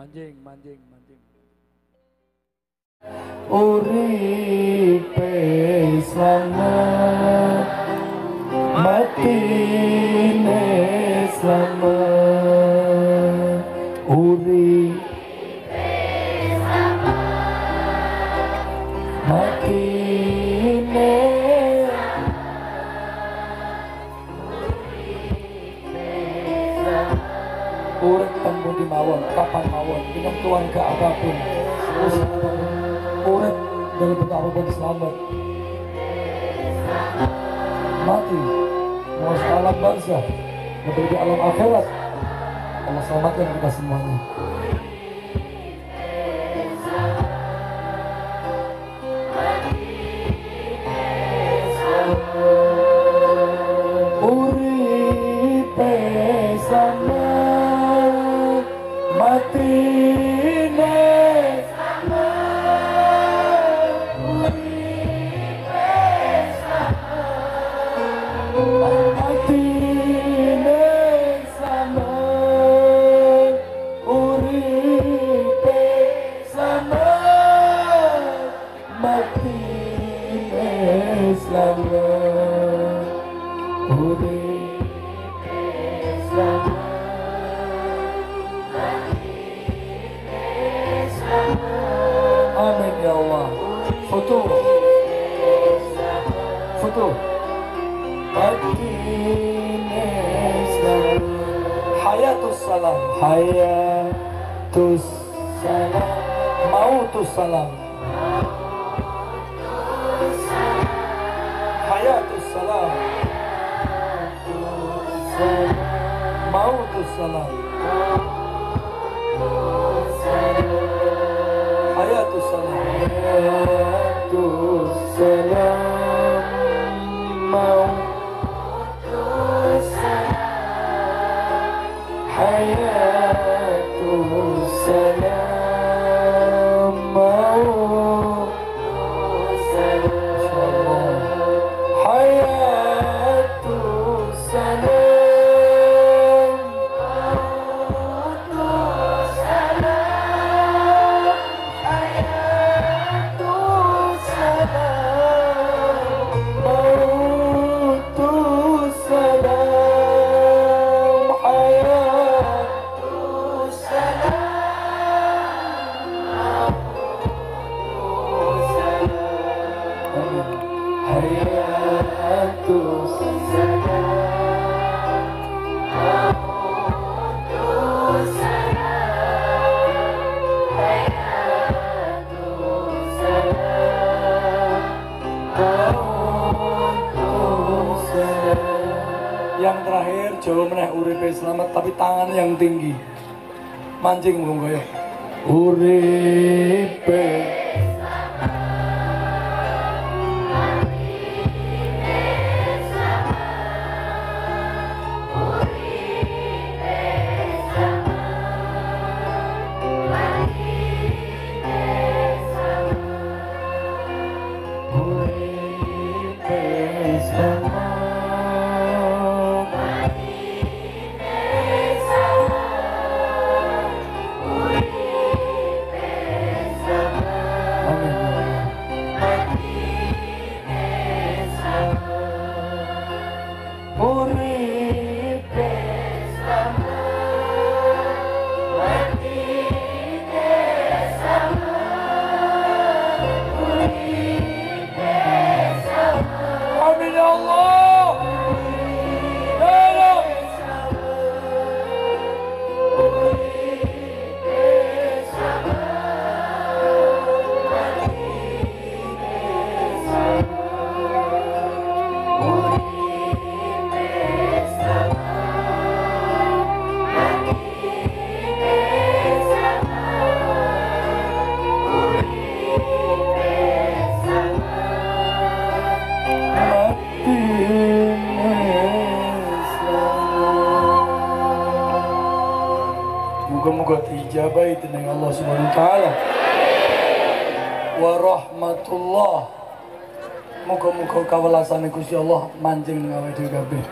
Manjing, manjing, manjing. uripe selamat urip temu di mawon kapan mawon? Dengan keluarga apa pun. Usaha apa pun dalam bentuk apa pun selamat. Mati. Mau alam barzah menuju alam akhirat. Allah selamatkan kita semuanya Amin ya Allah. Hayatus salam. Hayatus salam. Mautus salam. Mautus salam. Hayatus salam Hayatus yang terakhir Jawa meneh uripe selamat tapi tangan yang tinggi. Mancing monggo ya. Uripe Muga-muga diijabahi dening Allah Subhanahu wa taala. Wa rahmatullah. Muga-muga kawelasane Gusti Allah manjing ning awake dhewe kabeh.